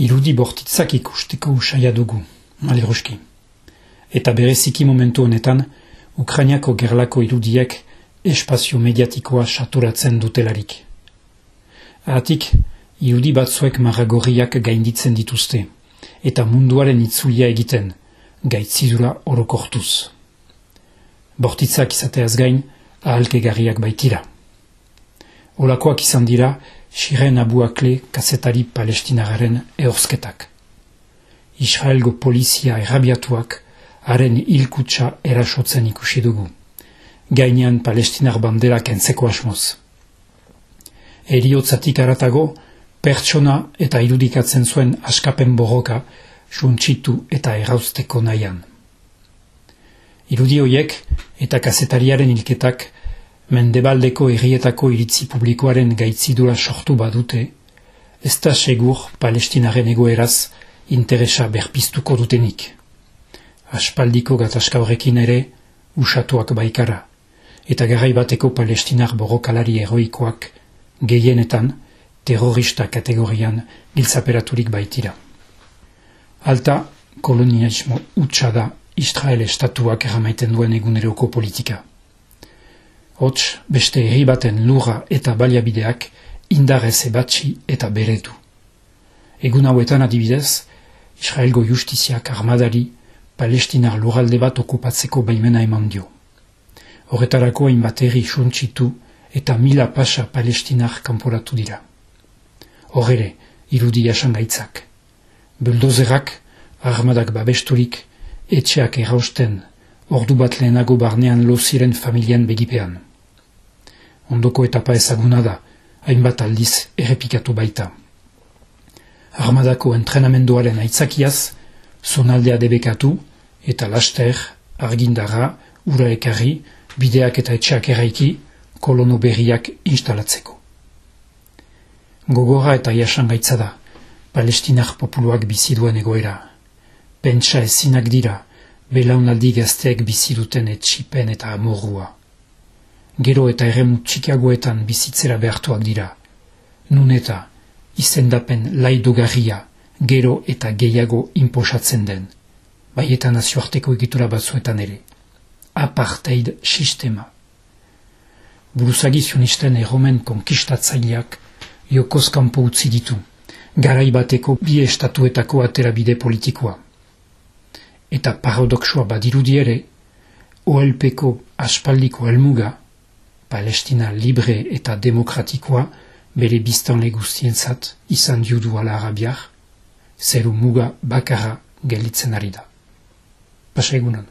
irudi bortitzak ikusteko usaia dugu, maleruski. Eta bereziki momentu honetan, Ukrainiako gerlako irudiek espazio mediatikoa saturatzen dutelarik. Atik, irudi batzuek maragorriak gainditzen dituzte, eta munduaren itzulia egiten, gaitzidura orokortuz. Bortitzak izateaz gain, ahalkegarriak baitira. Olakoak izan dira, Shiren Abuakle kazetari palestinagaren eorsketak. Israelgo polizia errabiatuak haren hilkutsa erasotzen ikusi dugu. Gainean palestinar banderak entzeko asmoz. Eriotzatik aratago, pertsona eta irudikatzen zuen askapen borroka suntxitu eta errauzteko nahian. Irudi hoiek eta kazetariaren hilketak mendebaldeko errietako iritzi publikoaren gaitzidura sortu badute, ez da segur palestinaren egoeraz interesa berpiztuko dutenik. Aspaldiko gatazka horrekin ere usatuak baikara, eta garai bateko palestinar borrokalari eroikoak gehienetan terrorista kategorian giltzaperaturik baitira. Alta kolonialismo utxa da Israel estatuak eramaiten duen eguneroko politika hots beste herri baten lurra eta baliabideak indarrez ebatzi eta beretu. Egun hauetan adibidez, Israelgo justiziak armadari palestinar lurralde bat okupatzeko baimena eman dio. Horretarako hainbat herri suntxitu eta mila pasa palestinar kanporatu dira. Horre, irudi asangaitzak. Buldozerak, armadak babesturik, etxeak errausten, ordu bat lehenago barnean lo ziren familian begipean ondoko etapa ezaguna da, hainbat aldiz errepikatu baita. Armadako entrenamenduaren aitzakiaz, zonaldea debekatu eta laster, argindara, ura ekarri, bideak eta etxeak eraiki, kolono berriak instalatzeko. Gogora eta jasangaitza da, palestinar populuak biziduen egoera. Pentsa ezinak dira, belaunaldi gazteek biziduten etxipen eta amorrua gero eta erremu txikiagoetan bizitzera behartuak dira. Nun eta izendapen laidogarria gero eta gehiago inposatzen den, bai eta nazioarteko egitura batzuetan ere. Apartheid sistema. Buruzagi zionisten erromen konkistatzaileak jokoz kanpo utzi ditu, garai bateko bi estatuetako aterabide politikoa. Eta paradoxua badirudi ere, OLPko aspaldiko helmuga, Palestina libre eta demokratikoa bere biztanle guztientzat izan judu ala arabiak, zeru muga bakarra gelitzen ari da. Pasa egunan.